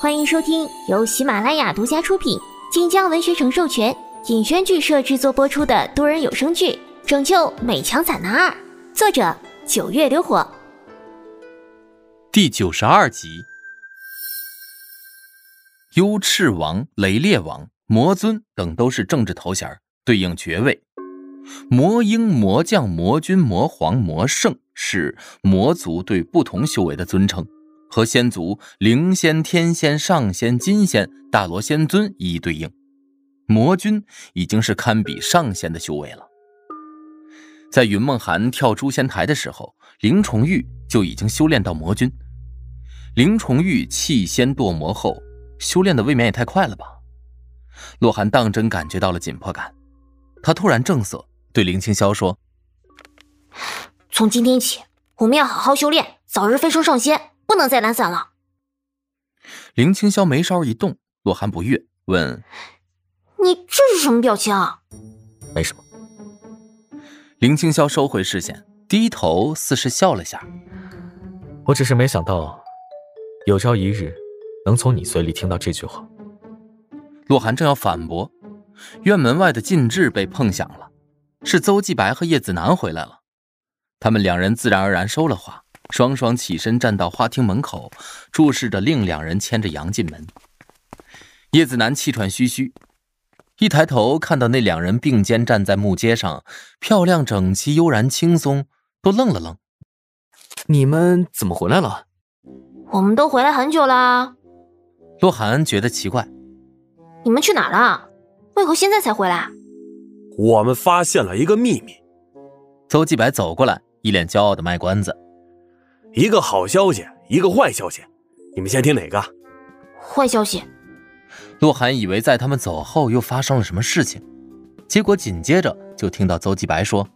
欢迎收听由喜马拉雅独家出品、晋江文学城授权、尹轩剧社制作播出的多人有声剧《拯救美强惨男二》，作者九月流火，第九十二集。幽赤王、雷烈王、魔尊等都是政治头衔，对应爵位。魔鹰、魔将、魔君、魔皇、魔圣是魔族对不同修为的尊称。和仙族灵仙、天仙、上仙、金仙、大罗仙尊一一对应，魔君已经是堪比上仙的修为了。在云梦涵跳诛仙台的时候，林重玉就已经修炼到魔君。林重玉弃仙堕魔后，修炼的未免也太快了吧？洛寒当真感觉到了紧迫感，他突然正色对林清霄说：“从今天起，我们要好好修炼，早日飞升上仙。”不能再懒散了。林青霄眉梢一动，洛寒不悦，问：“你这是什么表情啊？”“没什么。”林青霄收回视线，低头似是笑了下。“我只是没想到，有朝一日能从你嘴里听到这句话。”洛寒正要反驳，院门外的禁制被碰响了，是邹继白和叶子楠回来了。他们两人自然而然收了话。双双起身站到花厅门口，注视着另两人牵着羊进门。叶子楠气喘吁吁，一抬头看到那两人并肩站在木阶上，漂亮整齐、悠然轻松，都愣了愣。你们怎么回来了？我们都回来很久了。洛寒觉得奇怪，你们去哪了？为何现在才回来？我们发现了一个秘密。邹继白走过来，一脸骄傲的卖关子。一个好消息，一个坏消息，你们先听哪个？坏消息。洛寒以为在他们走后又发生了什么事情，结果紧接着就听到邹继白说：“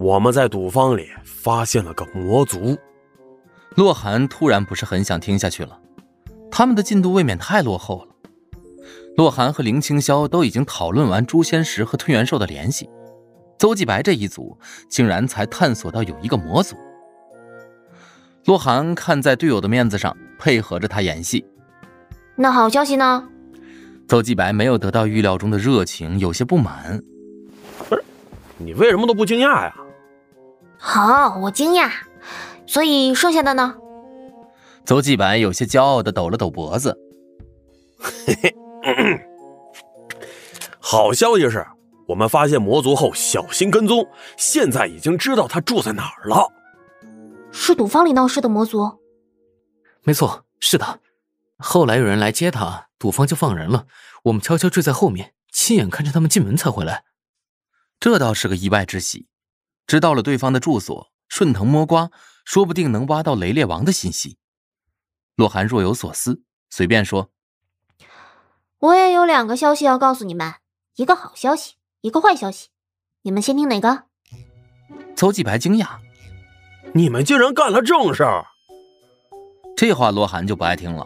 我们在赌坊里发现了个魔族。”洛寒突然不是很想听下去了，他们的进度未免太落后了。洛寒和林清霄都已经讨论完诛仙石和吞元兽的联系，邹继白这一组竟然才探索到有一个魔族。洛寒看在队友的面子上，配合着他演戏。那好消息呢？邹继白没有得到预料中的热情，有些不满。不是，你为什么都不惊讶呀？好，我惊讶。所以剩下的呢？邹继白有些骄傲的抖了抖脖子。嘿嘿，好消息是，我们发现魔族后小心跟踪，现在已经知道他住在哪儿了。是赌坊里闹事的魔族，没错，是的。后来有人来接他，赌坊就放人了。我们悄悄追在后面，亲眼看着他们进门才回来。这倒是个意外之喜。知道了对方的住所，顺藤摸瓜，说不定能挖到雷烈王的信息。洛寒若有所思，随便说：“我也有两个消息要告诉你们，一个好消息，一个坏消息。你们先听哪个？”邹继白惊讶。你们竟然干了正事儿！这话罗寒就不爱听了。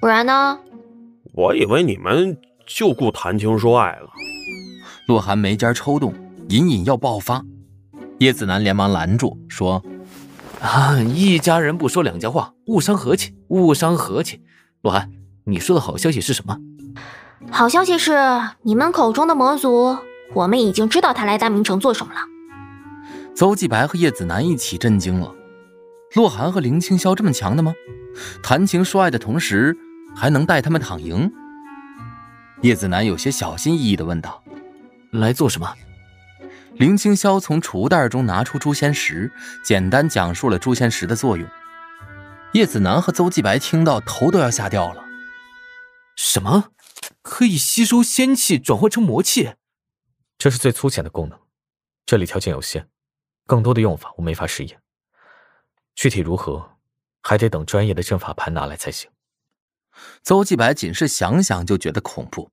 不然呢？我以为你们就顾谈情说爱了。洛寒眉尖抽动，隐隐要爆发。叶子楠连忙拦住，说：“啊，一家人不说两家话，误伤和气，误伤和气。洛寒，你说的好消息是什么？好消息是你们口中的魔族，我们已经知道他来大明城做什么了。”邹继白和叶子楠一起震惊了。洛寒和林清霄这么强的吗？谈情说爱的同时，还能带他们躺赢？叶子楠有些小心翼翼地问道：“来做什么？”林清霄从储物袋中拿出诛仙石，简单讲述了诛仙石的作用。叶子楠和邹继白听到，头都要吓掉了。什么？可以吸收仙气，转换成魔气？这是最粗浅的功能，这里条件有限。更多的用法我没法试验，具体如何，还得等专业的阵法盘拿来才行。邹继白仅是想想就觉得恐怖，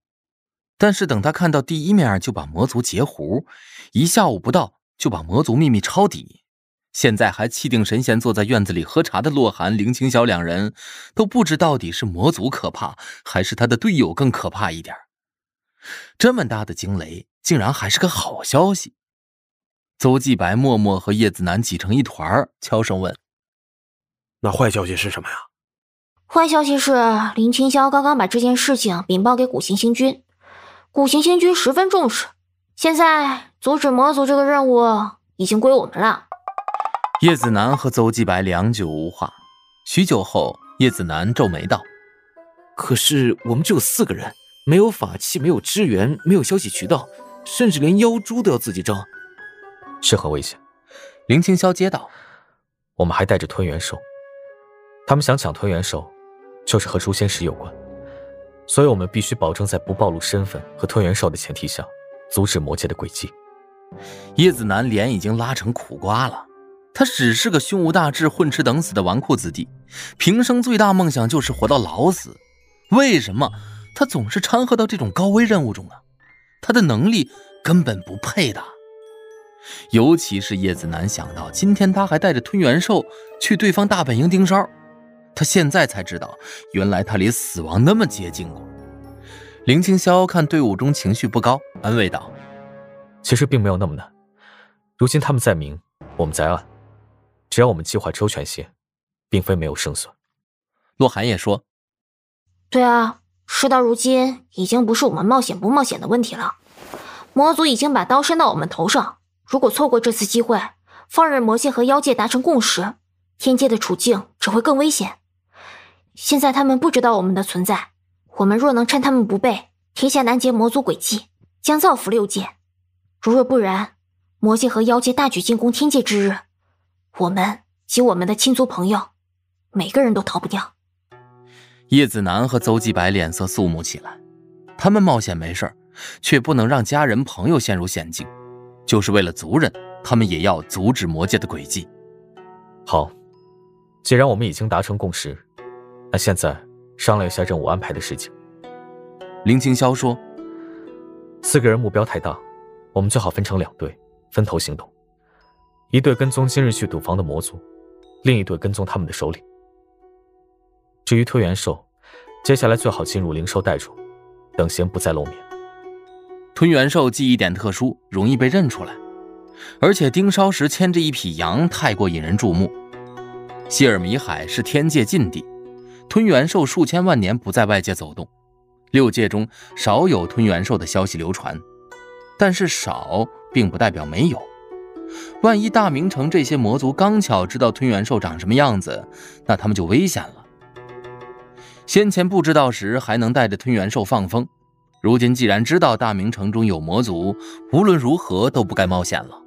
但是等他看到第一面就把魔族截胡，一下午不到就把魔族秘密抄底，现在还气定神闲坐在院子里喝茶的洛寒、林清霄两人，都不知到底是魔族可怕，还是他的队友更可怕一点。这么大的惊雷，竟然还是个好消息。邹继白默默和叶子楠挤成一团，悄声问：“那坏消息是什么呀？”坏消息是，林清霄刚刚把这件事情禀报给古行星君，古行星君十分重视。现在阻止魔族这个任务已经归我们了。叶子楠和邹继白良久无话，许久后，叶子楠皱眉道：“可是我们只有四个人，没有法器，没有支援，没有消息渠道，甚至连妖珠都要自己招，是很危险。”林清霄接道：“我们还带着吞元兽，他们想抢吞元兽。”就是和诛仙石有关，所以我们必须保证在不暴露身份和吞元兽的前提下，阻止魔界的诡计。叶子楠脸已经拉成苦瓜了，他只是个胸无大志、混吃等死的纨绔子弟，平生最大梦想就是活到老死。为什么他总是掺和到这种高危任务中呢？他的能力根本不配的。尤其是叶子楠想到今天他还带着吞元兽去对方大本营盯梢。他现在才知道，原来他离死亡那么接近过。林清霄看队伍中情绪不高，安慰道：“其实并没有那么难。如今他们在明，我们在暗，只要我们计划周全些，并非没有胜算。”洛寒也说：“对啊，事到如今，已经不是我们冒险不冒险的问题了。魔族已经把刀伸到我们头上，如果错过这次机会，放任魔界和妖界达成共识，天界的处境只会更危险。”现在他们不知道我们的存在，我们若能趁他们不备，天下难劫魔族诡计，将造福六界。如若不然，魔界和妖界大举进攻天界之日，我们及我们的亲族朋友，每个人都逃不掉。叶子楠和邹继白脸色肃穆起来，他们冒险没事却不能让家人朋友陷入险境，就是为了族人，他们也要阻止魔界的诡计。好，既然我们已经达成共识。那现在商量一下任务安排的事情。林清霄说：“四个人目标太大，我们最好分成两队，分头行动。一队跟踪今日去赌房的魔族，另一队跟踪他们的首领。至于推元兽，接下来最好进入灵兽袋中，等闲不再露面。吞元兽记忆点特殊，容易被认出来，而且盯梢时牵着一匹羊，太过引人注目。希尔米海是天界禁地。”吞元兽数千万年不在外界走动，六界中少有吞元兽的消息流传。但是少并不代表没有。万一大明城这些魔族刚巧知道吞元兽长什么样子，那他们就危险了。先前不知道时还能带着吞元兽放风，如今既然知道大明城中有魔族，无论如何都不该冒险了。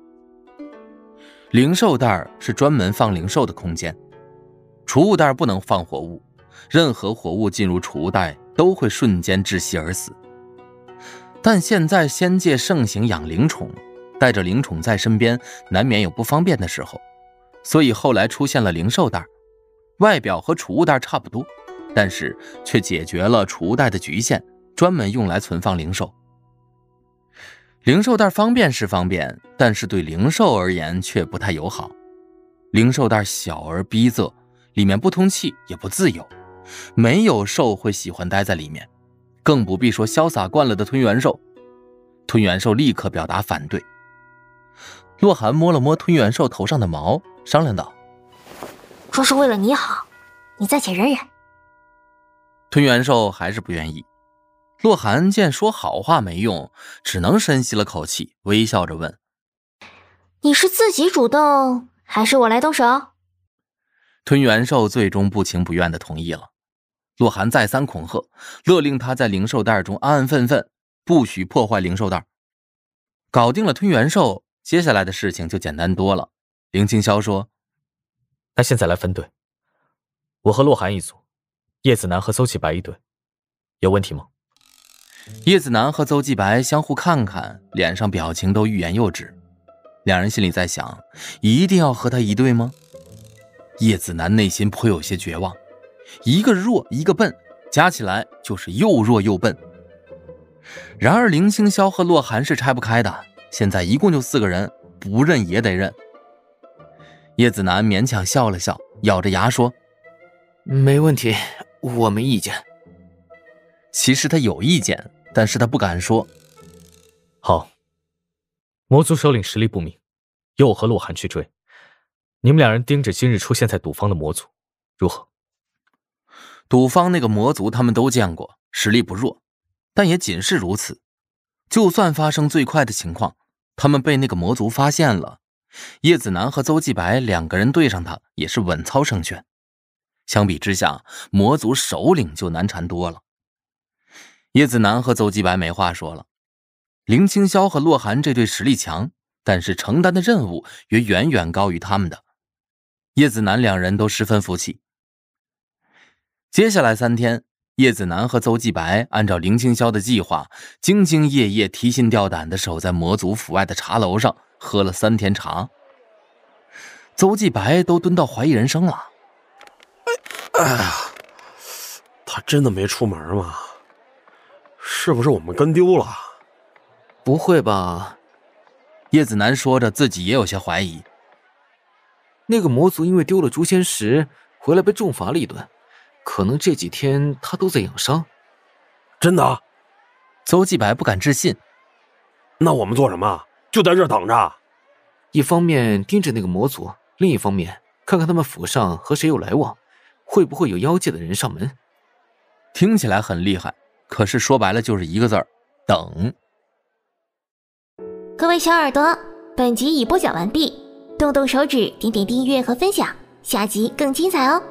灵兽袋是专门放灵兽的空间，储物袋不能放活物。任何活物进入储物袋都会瞬间窒息而死。但现在仙界盛行养灵宠，带着灵宠在身边，难免有不方便的时候，所以后来出现了灵兽袋，外表和储物袋差不多，但是却解决了储物袋的局限，专门用来存放灵兽。灵兽袋方便是方便，但是对灵兽而言却不太友好。灵兽袋小而逼仄，里面不通气，也不自由。没有兽会喜欢待在里面，更不必说潇洒惯了的吞元兽。吞元兽立刻表达反对。洛寒摸了摸吞元兽头上的毛，商量道：“若是为了你好，你暂且忍忍。”吞元兽还是不愿意。洛寒见说好话没用，只能深吸了口气，微笑着问：“你是自己主动，还是我来动手？”吞元兽最终不情不愿的同意了。洛寒再三恐吓，勒令他在灵兽袋中安安分分，不许破坏灵兽袋。搞定了吞元兽，接下来的事情就简单多了。林清霄说：“那现在来分队，我和洛寒一组，叶子楠和邹启白一队，有问题吗？”叶子楠和邹继白相互看看，脸上表情都欲言又止。两人心里在想：一定要和他一对吗？叶子楠内心颇有些绝望。一个弱，一个笨，加起来就是又弱又笨。然而林清霄和洛寒是拆不开的，现在一共就四个人，不认也得认。叶子楠勉强笑了笑，咬着牙说：“没问题，我没意见。”其实他有意见，但是他不敢说。好，魔族首领实力不明，由我和洛寒去追，你们两人盯着今日出现在赌坊的魔族，如何？赌坊那个魔族他们都见过，实力不弱，但也仅是如此。就算发生最快的情况，他们被那个魔族发现了，叶子楠和邹继白两个人对上他也是稳操胜券。相比之下，魔族首领就难缠多了。叶子楠和邹继白没话说了。林清霄和洛寒这对实力强，但是承担的任务也远远高于他们的。叶子楠两人都十分服气。接下来三天，叶子楠和邹继白按照林清霄的计划，兢兢业业、提心吊胆的守在魔族府外的茶楼上，喝了三天茶。邹继白都蹲到怀疑人生了。哎呀，他真的没出门吗？是不是我们跟丢了？不会吧？叶子楠说着，自己也有些怀疑。那个魔族因为丢了诛仙石，回来被重罚了一顿，可能这几天他都在养伤。真的？邹继白不敢置信。那我们做什么？就在这等着。一方面盯着那个魔族，另一方面看看他们府上和谁有来往，会不会有妖界的人上门。听起来很厉害，可是说白了就是一个字儿：等。各位小耳朵，本集已播讲完毕，动动手指，点点订阅和分享，下集更精彩哦。